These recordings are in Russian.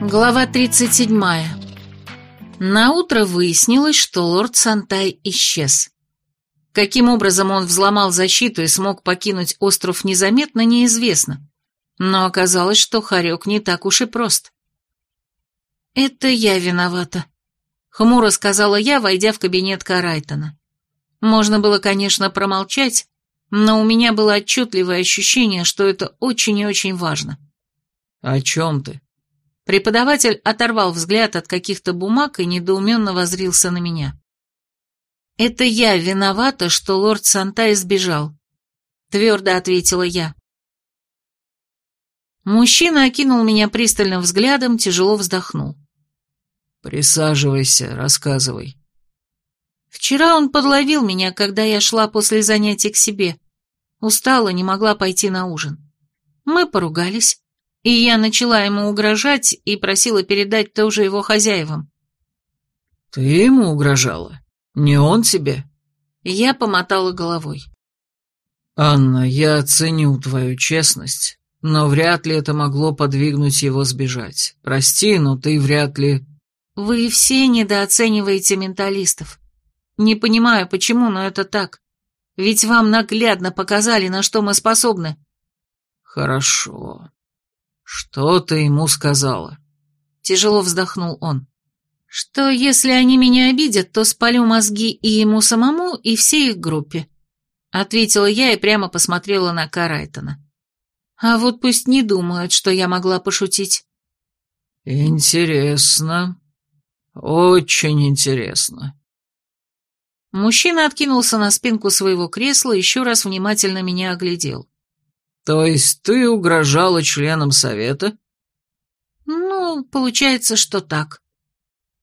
Глава 37. На утро выяснилось, что лорд Сантай исчез. Каким образом он взломал защиту и смог покинуть остров незаметно, неизвестно. Но оказалось, что Харек не так уж и прост. «Это я виновата», — хмуро сказала я, войдя в кабинет Карайтона. Можно было, конечно, промолчать, но у меня было отчетливое ощущение, что это очень и очень важно. «О чем ты?» Преподаватель оторвал взгляд от каких-то бумаг и недоуменно возрился на меня. «Это я виновата, что лорд Сантай сбежал», — твердо ответила я. Мужчина окинул меня пристальным взглядом, тяжело вздохнул. «Присаживайся, рассказывай». Вчера он подловил меня, когда я шла после занятий к себе. Устала, не могла пойти на ужин. Мы поругались и я начала ему угрожать и просила передать тоже его хозяевам. «Ты ему угрожала? Не он тебе?» Я помотала головой. «Анна, я ценю твою честность, но вряд ли это могло подвигнуть его сбежать. Прости, но ты вряд ли...» «Вы все недооцениваете менталистов. Не понимаю, почему, но это так. Ведь вам наглядно показали, на что мы способны». «Хорошо. «Что ты ему сказала?» Тяжело вздохнул он. «Что, если они меня обидят, то спалю мозги и ему самому, и всей их группе», ответила я и прямо посмотрела на Карайтона. «А вот пусть не думают, что я могла пошутить». «Интересно. Очень интересно». Мужчина откинулся на спинку своего кресла и еще раз внимательно меня оглядел. «То есть ты угрожала членам совета?» «Ну, получается, что так.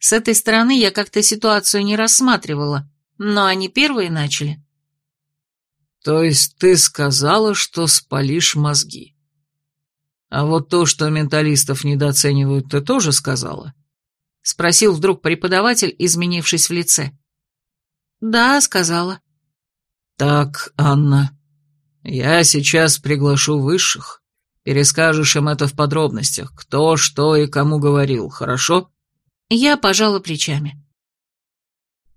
С этой стороны я как-то ситуацию не рассматривала, но они первые начали». «То есть ты сказала, что спалишь мозги?» «А вот то, что менталистов недооценивают, ты тоже сказала?» — спросил вдруг преподаватель, изменившись в лице. «Да, сказала». «Так, Анна, я сейчас приглашу высших. Перескажешь им это в подробностях, кто, что и кому говорил, хорошо? Я пожала плечами.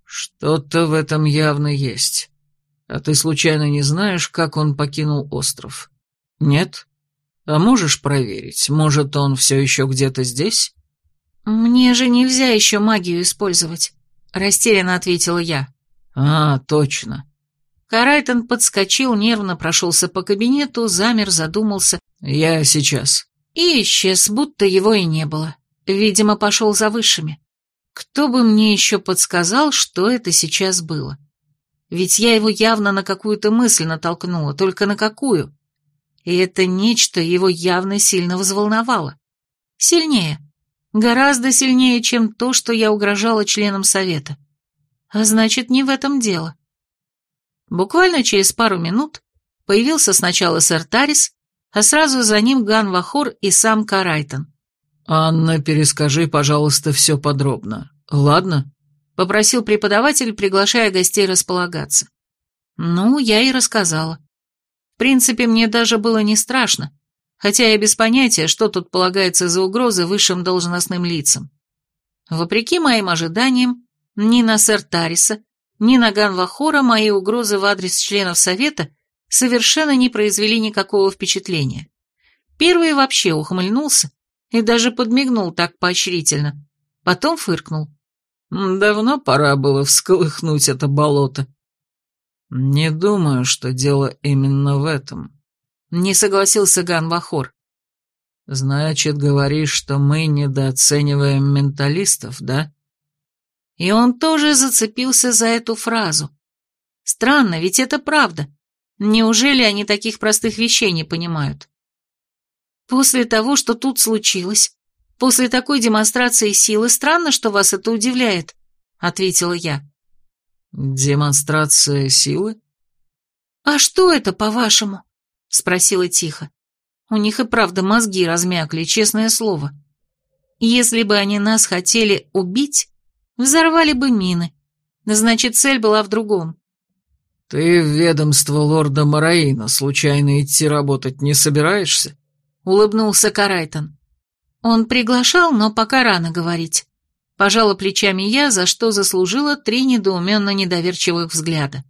Что-то в этом явно есть. А ты случайно не знаешь, как он покинул остров? Нет? А можешь проверить? Может, он все еще где-то здесь? Мне же нельзя еще магию использовать, растерянно ответила я. А, точно. Карайтон подскочил, нервно прошелся по кабинету, замер, задумался. «Я сейчас». И исчез, будто его и не было. Видимо, пошел за высшими. Кто бы мне еще подсказал, что это сейчас было? Ведь я его явно на какую-то мысль натолкнула, только на какую? И это нечто его явно сильно взволновало. Сильнее. Гораздо сильнее, чем то, что я угрожала членам совета. А значит, не в этом дело. Буквально через пару минут появился сначала сэр Тарис, а сразу за ним Ган Вахор и сам Карайтон. «Анна, перескажи, пожалуйста, все подробно, ладно?» — попросил преподаватель, приглашая гостей располагаться. Ну, я и рассказала. В принципе, мне даже было не страшно, хотя я без понятия, что тут полагается за угрозы высшим должностным лицам. Вопреки моим ожиданиям, ни на сэр Тариса, ни на Ганвахора мои угрозы в адрес членов Совета совершенно не произвели никакого впечатления. Первый вообще ухмыльнулся и даже подмигнул так поощрительно. Потом фыркнул. «Давно пора было всколыхнуть это болото». «Не думаю, что дело именно в этом», — не согласился Ганвахор. «Значит, говоришь, что мы недооцениваем менталистов, да?» И он тоже зацепился за эту фразу. Странно, ведь это правда. Неужели они таких простых вещей не понимают? После того, что тут случилось, после такой демонстрации силы, странно, что вас это удивляет, ответила я. Демонстрация силы? А что это, по-вашему? спросила тихо. У них и правда мозги размякли, честное слово. Если бы они нас хотели убить, Взорвали бы мины. Значит, цель была в другом. «Ты в ведомство лорда Мараина случайно идти работать не собираешься?» — улыбнулся Карайтон. Он приглашал, но пока рано говорить. Пожала плечами я, за что заслужила три недоуменно недоверчивых взгляда.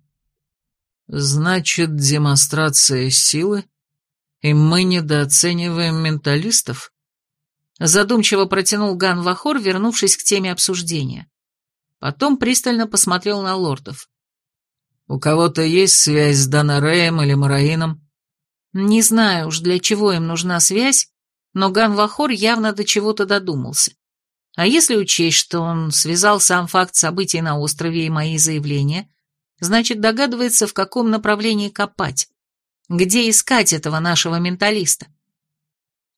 Значит, демонстрация силы? И мы недооцениваем менталистов? Задумчиво протянул Ган Вахор, вернувшись к теме обсуждения. Потом пристально посмотрел на лордов. «У кого-то есть связь с Данареем или Мараином?» Не знаю уж, для чего им нужна связь, но Ган Вахор явно до чего-то додумался. А если учесть, что он связал сам факт событий на острове и мои заявления, значит догадывается, в каком направлении копать, где искать этого нашего менталиста.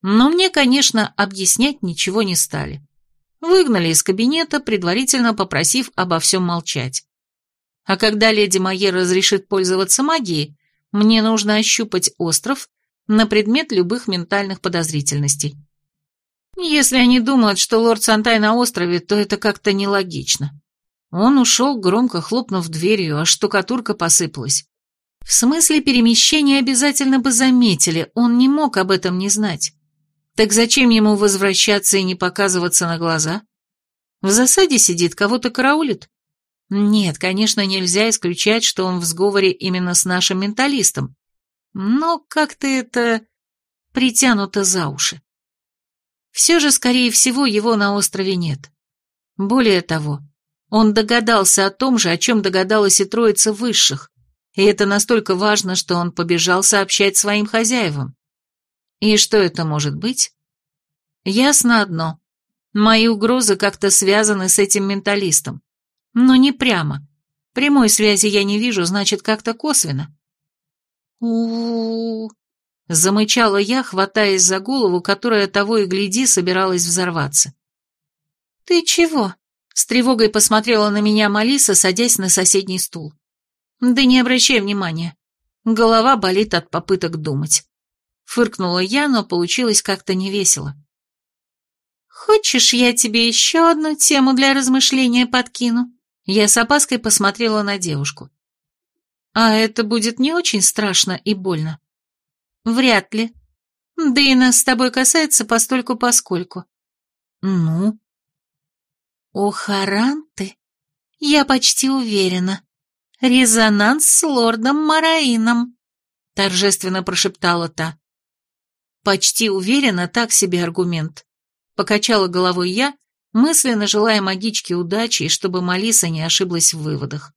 Но мне, конечно, объяснять ничего не стали. Выгнали из кабинета, предварительно попросив обо всем молчать. А когда леди Майер разрешит пользоваться магией, мне нужно ощупать остров на предмет любых ментальных подозрительностей. Если они думают, что лорд Сантай на острове, то это как-то нелогично. Он ушел, громко хлопнув дверью, а штукатурка посыпалась. В смысле перемещения обязательно бы заметили, он не мог об этом не знать. Так зачем ему возвращаться и не показываться на глаза? В засаде сидит, кого-то караулит? Нет, конечно, нельзя исключать, что он в сговоре именно с нашим менталистом. Но как-то это притянуто за уши. Все же, скорее всего, его на острове нет. Более того, он догадался о том же, о чем догадалась и троица высших, и это настолько важно, что он побежал сообщать своим хозяевам. И что это может быть? Ясно одно. Мои угрозы как-то связаны с этим менталистом. Но не прямо. Прямой связи я не вижу, значит, как-то косвенно. у, -у, Замычала я, хватаясь за голову, которая того и гляди собиралась взорваться. «Ты чего?» — с тревогой посмотрела на меня Малиса, садясь на соседний стул. «Да не обращай внимания. Голова болит от попыток думать». Фыркнула я, но получилось как-то невесело. «Хочешь, я тебе еще одну тему для размышления подкину?» Я с опаской посмотрела на девушку. «А это будет не очень страшно и больно?» Вряд ли. Да и нас с тобой касается постольку-поскольку. Ну? У Харанты, я почти уверена, резонанс с лордом Мараином, торжественно прошептала та. Почти уверена, так себе аргумент. Покачала головой я, мысленно желая магичке удачи и чтобы Малиса не ошиблась в выводах.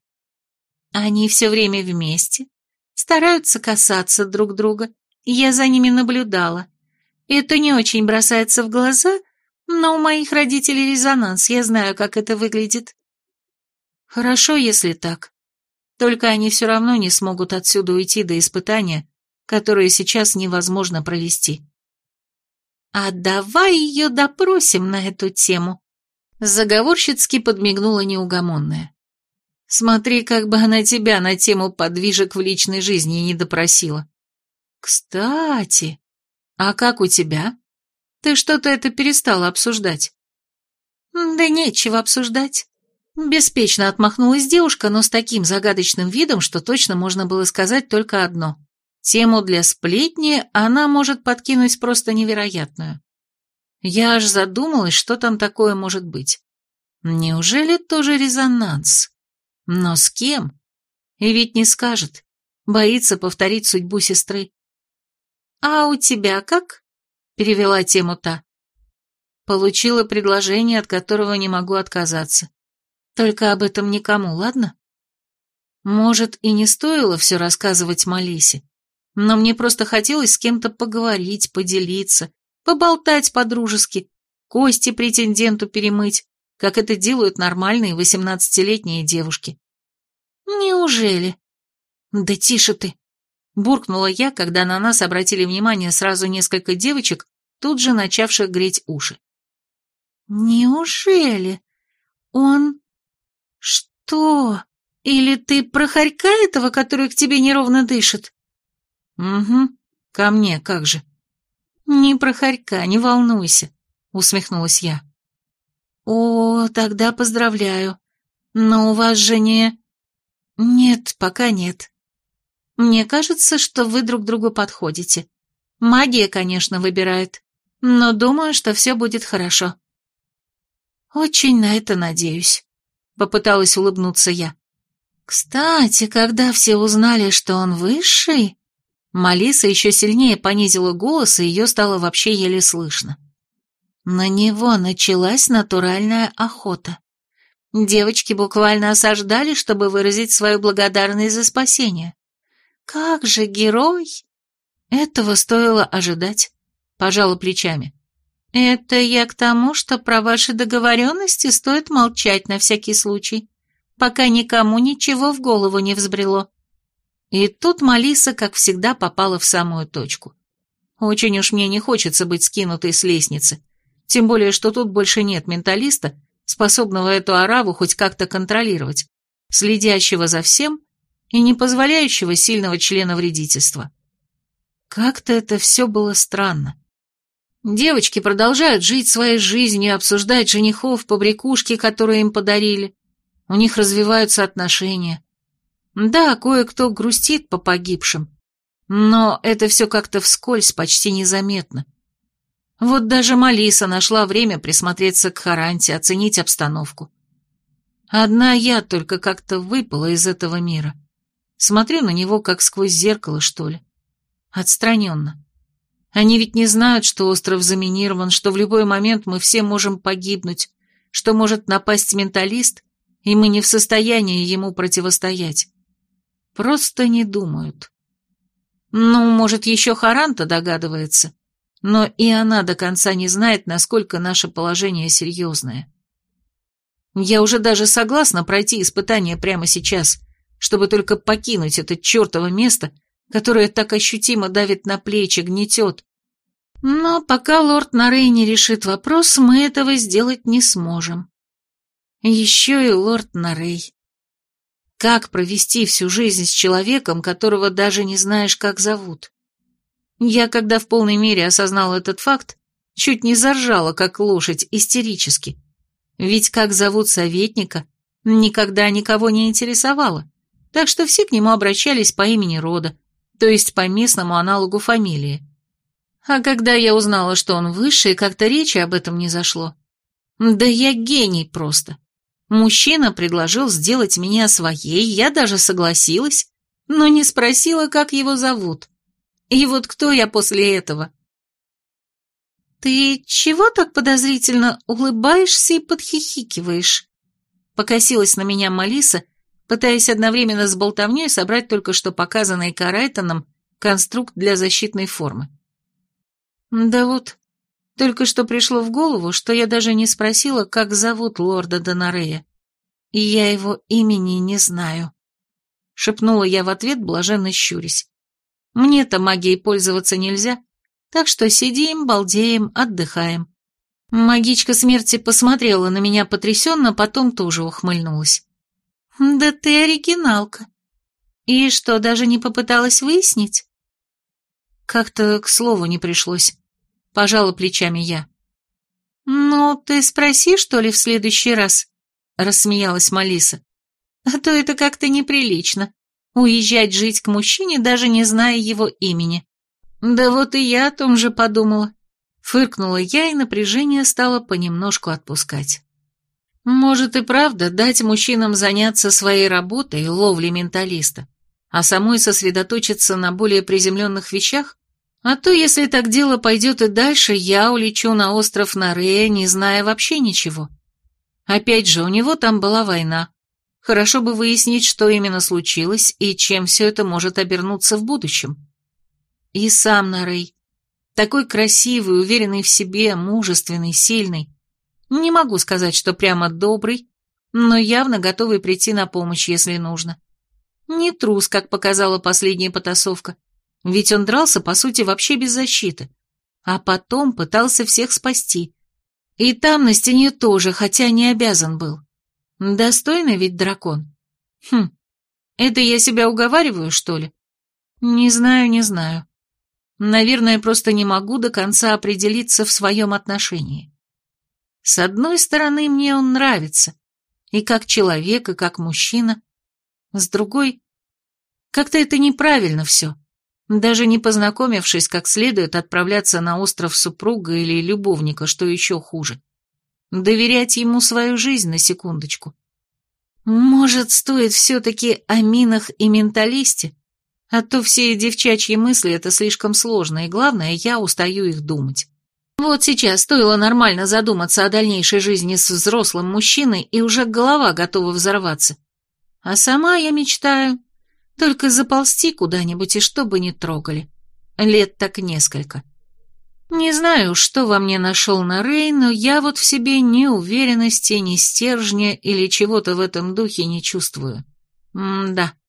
Они все время вместе, стараются касаться друг друга, я за ними наблюдала. Это не очень бросается в глаза, но у моих родителей резонанс, я знаю, как это выглядит. Хорошо, если так. Только они все равно не смогут отсюда уйти до испытания, которое сейчас невозможно провести. А давай ее допросим на эту тему. Заговорщицки подмигнула неугомонная. Смотри, как бы она тебя на тему подвижек в личной жизни не допросила. «Кстати, а как у тебя? Ты что-то это перестала обсуждать?» «Да нечего обсуждать». Беспечно отмахнулась девушка, но с таким загадочным видом, что точно можно было сказать только одно. Тему для сплетни она может подкинуть просто невероятную. Я аж задумалась, что там такое может быть. Неужели тоже резонанс? Но с кем? И ведь не скажет. Боится повторить судьбу сестры. «А у тебя как?» — перевела тему та. Получила предложение, от которого не могу отказаться. Только об этом никому, ладно? Может, и не стоило все рассказывать Малисе, но мне просто хотелось с кем-то поговорить, поделиться, поболтать по-дружески, кости претенденту перемыть, как это делают нормальные восемнадцатилетние девушки. Неужели? Да тише ты. Буркнула я, когда на нас обратили внимание сразу несколько девочек, тут же начавших греть уши. «Неужели? Он... Что? Или ты про хорька этого, который к тебе неровно дышит?» «Угу, ко мне, как же». «Не про хорька, не волнуйся», — усмехнулась я. «О, тогда поздравляю. Но у вас же не...» «Нет, пока нет. Мне кажется, что вы друг другу подходите. Магия, конечно, выбирает. но думаю, что все будет хорошо. Очень на это надеюсь, попыталась улыбнуться я. Кстати, когда все узнали, что он высший... Малиса еще сильнее понизила голос, и ее стало вообще еле слышно. На него началась натуральная охота. Девочки буквально осаждали, чтобы выразить свою благодарность за спасение. Как же герой! Этого стоило ожидать, пожала плечами. Это я к тому, что про ваши договоренности стоит молчать на всякий случай, пока никому ничего в голову не взбрело. И тут Малиса, как всегда, попала в самую точку. Очень уж мне не хочется быть скинутой с лестницы, тем более, что тут больше нет менталиста, способного эту ораву хоть как-то контролировать, следящего за всем и не позволяющего сильного члена вредительства. Как-то это все было странно. Девочки продолжают жить своей жизнью, обсуждать женихов, побрякушки, которые им подарили. У них развиваются отношения. Да, кое-кто грустит по погибшим, но это все как-то вскользь, почти незаметно. Вот даже Малиса нашла время присмотреться к Харанте, оценить обстановку. Одна я только как-то выпала из этого мира. Смотрю на него, как сквозь зеркало, что ли. Отстраненно. Они ведь не знают, что остров заминирован, что в любой момент мы все можем погибнуть, что может напасть менталист, и мы не в состоянии ему противостоять. Просто не думают. Ну, может, еще Харанта догадывается, но и она до конца не знает, насколько наше положение серьезное. Я уже даже согласна пройти испытание прямо сейчас, чтобы только покинуть это чертово место, которое так ощутимо давит на плечи, гнетет. Но пока лорд Нарей не решит вопрос, мы этого сделать не сможем. Еще и лорд Нарей. Как провести всю жизнь с человеком, которого даже не знаешь, как зовут? Я, когда в полной мере осознала этот факт, чуть не заржала, как лошадь, истерически. Ведь как зовут советника, никогда никого не интересовало, так что все к нему обращались по имени рода, то есть по местному аналогу фамилии. А когда я узнала, что он выше, как-то речи об этом не зашло. Да я гений просто. Мужчина предложил сделать меня своей, я даже согласилась, но не спросила, как его зовут. И вот кто я после этого? «Ты чего так подозрительно улыбаешься и подхихикиваешь?» Покосилась на меня Малиса, пытаясь одновременно с болтовней собрать только что показанный Карайтоном конструкт для защитной формы. Да вот, только что пришло в голову, что я даже не спросила, как зовут лорда Донарея. И я его имени не знаю. Шепнула я в ответ, блаженно щурясь. Мне-то магией пользоваться нельзя, так что сидим, балдеем, отдыхаем. Магичка смерти посмотрела на меня потрясенно, потом тоже ухмыльнулась. «Да ты оригиналка. И что, даже не попыталась выяснить?» Как-то к слову не пришлось. Пожала плечами я. «Ну, ты спроси, что ли, в следующий раз?» Рассмеялась Малиса. «А то это как-то неприлично. Уезжать жить к мужчине, даже не зная его имени. Да вот и я о том же подумала». Фыркнула я, и напряжение стало понемножку отпускать. Может и правда дать мужчинам заняться своей работой, ловлей менталиста, а самой сосредоточиться на более приземленных вещах? А то, если так дело пойдет и дальше, я улечу на остров Нарея, не зная вообще ничего. Опять же, у него там была война. Хорошо бы выяснить, что именно случилось и чем все это может обернуться в будущем. И сам Нарей. Такой красивый, уверенный в себе, мужественный, сильный. Не могу сказать, что прямо добрый, но явно готовый прийти на помощь, если нужно. Не трус, как показала последняя потасовка, ведь он дрался, по сути, вообще без защиты, а потом пытался всех спасти. И там на стене тоже, хотя не обязан был. Достойный ведь дракон. Хм, это я себя уговариваю, что ли? Не знаю, не знаю. Наверное, просто не могу до конца определиться в своем отношении. С одной стороны, мне он нравится, и как человек, и как мужчина, с другой... Как-то это неправильно все. Даже не познакомившись как следует, отправляться на остров супруга или любовника, что еще хуже. Доверять ему свою жизнь на секундочку. Может, стоит все-таки о минах и менталисте? А то все девчачьи мысли — это слишком сложно, и главное, я устаю их думать. Вот сейчас стоило нормально задуматься о дальнейшей жизни с взрослым мужчиной, и уже голова готова взорваться. А сама я мечтаю только заползти куда-нибудь и чтобы не трогали. Лет так несколько. Не знаю, что во мне нашел на Рей, но я вот в себе ни уверенности, ни стержня или чего-то в этом духе не чувствую. М-да.